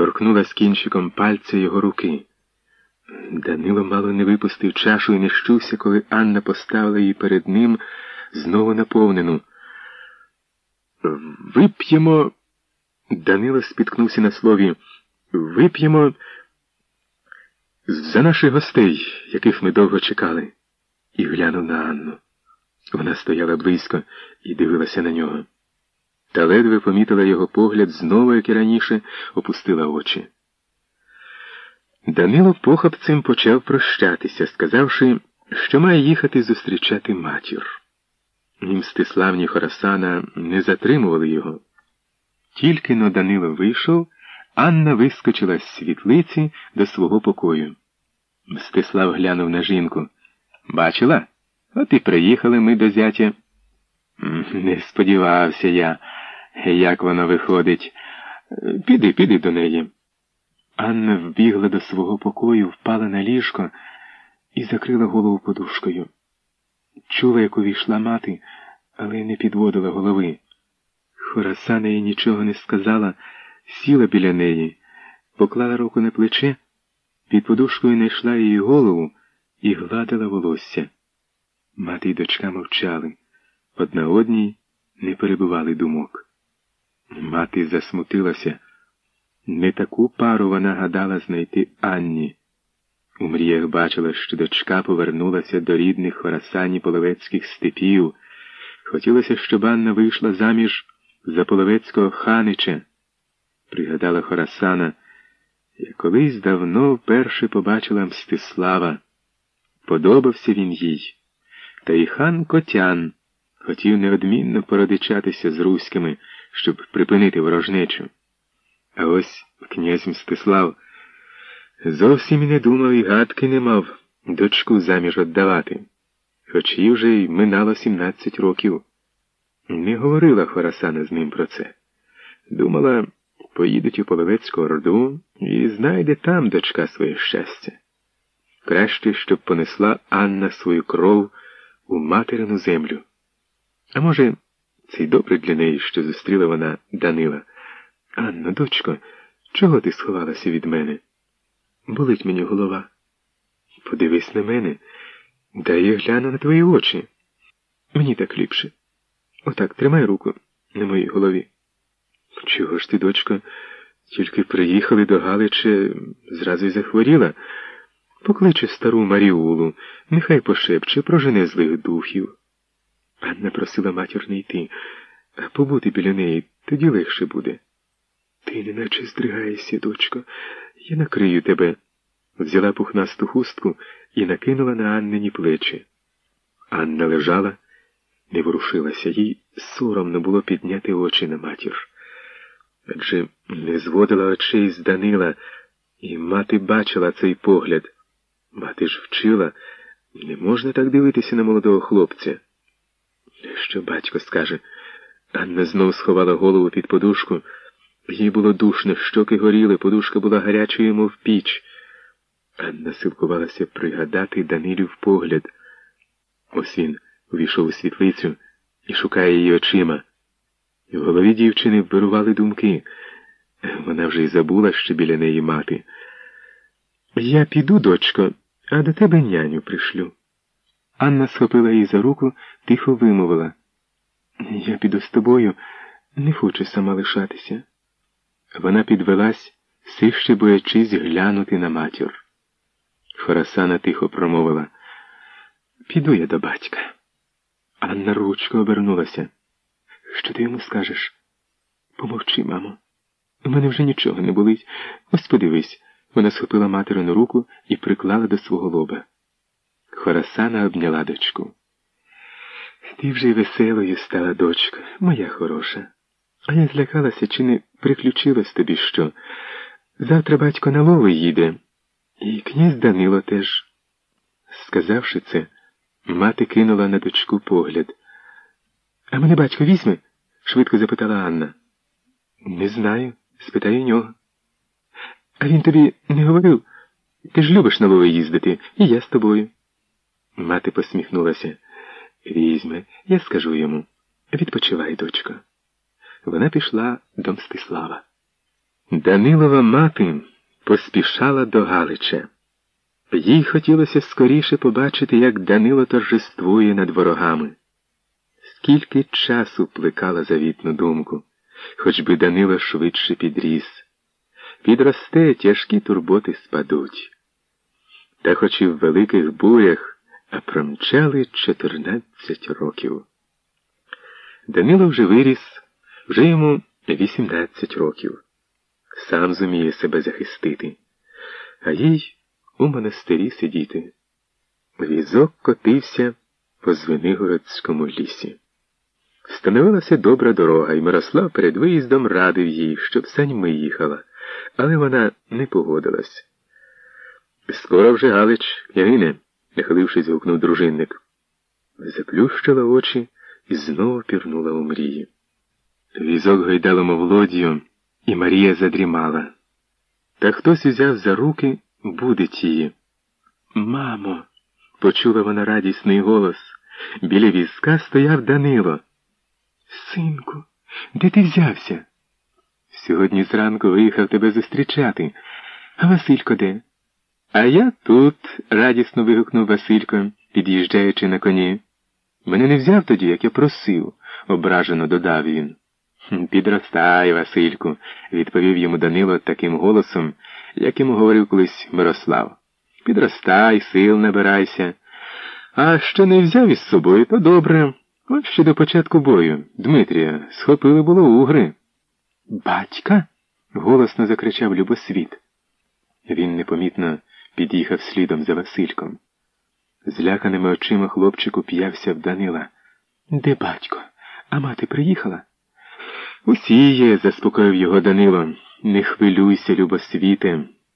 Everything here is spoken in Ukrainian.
торкнулась кінчиком пальця його руки. Данило мало не випустив чашу і не щувся, коли Анна поставила її перед ним знову наповнену. Вип'ємо. Данило спіткнувся на слові. Вип'ємо за наших гостей, яких ми довго чекали, і глянув на Анну. Вона стояла близько і дивилася на нього. Та ледве помітила його погляд знову, як і раніше, опустила очі. Данило похапцем почав прощатися, сказавши, що має їхати зустрічати матір. Ні Мстислав, ні Хорасана не затримували його. Тільки но Данило вийшов, Анна вискочила з світлиці до свого покою. Мстислав глянув на жінку. Бачила? От і приїхали ми до зятя. Не сподівався я, як воно виходить. Піди, піди до неї. Анна вбігла до свого покою, впала на ліжко і закрила голову подушкою. Чула, як увійшла мати, але не підводила голови. Хорасана їй нічого не сказала, сіла біля неї, поклала руку на плече, під подушкою знайшла її голову і гладила волосся. Мати й дочка мовчали, одна одній не перебували думок. Мати засмутилася. Не таку пару вона гадала знайти Анні. У мріях бачила, що дочка повернулася до рідних хорасані половецьких степів. Хотілося, щоб Анна вийшла заміж за половецького ханича. Пригадала Хорасана, як колись давно вперше побачила Мстислава. Подобався він їй. Та й хан Котян хотів неодмінно породичатися з руськими, щоб припинити ворожнечу. А ось князь Мстислав зовсім і не думав і гадки не мав дочку заміж віддавати, хоч їй вже й минало 17 років. Не говорила Хорасана з ним про це. Думала, поїдуть у Половецьку Орду і знайде там дочка своє щастя. Краще, щоб понесла Анна свою кров у материну землю. А може, це й добре для неї, що зустріла вона Данила. Анно, дочко, чого ти сховалася від мене? Болить мені голова. Подивись на мене, дай я гляну на твої очі. Мені так ліпше. Отак тримай руку на моїй голові. Чого ж ти, дочко, тільки приїхали до Галича, зразу й захворіла. Покличе стару Маріулу, нехай пошепче, прожене злих духів. Анна просила матір не йти, а побути біля неї тоді легше буде. Ти неначе здригаєшся, дочко, я накрию тебе. Взяла пухнасту хустку і накинула на Аннині плечі. Анна лежала, не ворушилася, їй соромно було підняти очі на матір. Адже не зводила очей з Данила, і мати бачила цей погляд. Мати ж вчила, не можна так дивитися на молодого хлопця. Що батько скаже? Анна знов сховала голову під подушку. Їй було душно, щоки горіли, подушка була гарячою, мов піч. Анна силкувалася пригадати Данилів погляд. Ось він увійшов у світлицю і шукає її очима. В голові дівчини вбирували думки. Вона вже й забула, що біля неї мати. Я піду, дочко, а до тебе няню пришлю. Анна схопила її за руку, тихо вимовила. Я піду з тобою, не хочу сама лишатися. Вона підвелась, ще боячись глянути на матір. Хорасана тихо промовила. Піду я до батька. Анна ручко обернулася. Що ти йому скажеш? Помовчи, мамо. У мене вже нічого не болить. Ось подивись. Вона схопила материну руку і приклала до свого лоба. Хорасана обняла дочку. Ти вже й веселою стала дочка, моя хороша. А я злякалася, чи не приключилось тобі що. Завтра батько на лови їде, і князь Данило теж. Сказавши це, мати кинула на дочку погляд. А мене батько візьме? швидко запитала Анна. Не знаю, спитай у нього. А він тобі не говорив? Ти ж любиш на лови їздити, і я з тобою. Мати посміхнулася. Візьме, я скажу йому. Відпочивай, дочко. Вона пішла до Мстислава. Данилова мати поспішала до Галича. Їй хотілося скоріше побачити, як Данило торжествує над ворогами. Скільки часу плекала завітну думку, хоч би Данило швидше підріс. Підросте, тяжкі турботи спадуть. Та хоч і в великих бурях, а промчали чотирнадцять років. Данило вже виріс, вже йому вісімнадцять років. Сам зуміє себе захистити, а їй у монастирі сидіти. Візок котився по Звенигородському лісі. Становилася добра дорога, і Мирослав перед виїздом радив їй, щоб саньми їхала, але вона не погодилась. Скоро вже Галич, Ягине, нахилившись, гукнув дружинник. Заплющила очі і знову пірнула у мрії. Візок гайдало мовлодію, і Марія задрімала. Та хтось узяв за руки, будить її. Мамо, почула вона радісний голос. Біля візка стояв Данило. Синку, де ти взявся? Сьогодні зранку виїхав тебе зустрічати. А Василько де? А я тут, радісно вигукнув Василько, під'їжджаючи на коні. Мене не взяв тоді, як я просив, ображено додав він. Підростай, Васильку, відповів йому Данило таким голосом, яким говорив колись Мирослав. Підростай, сил набирайся. А що не взяв із собою, то добре. От ще до початку бою, Дмитрія, схопили було угри. Батька? голосно закричав Любосвіт. Він непомітно під'їхав слідом за Васильком. Зляканими очима хлопчик уп'явся в Данила. Де батько? А мати приїхала? Усі є, заспокоїв його Данило. Не хвилюйся, любосвіте.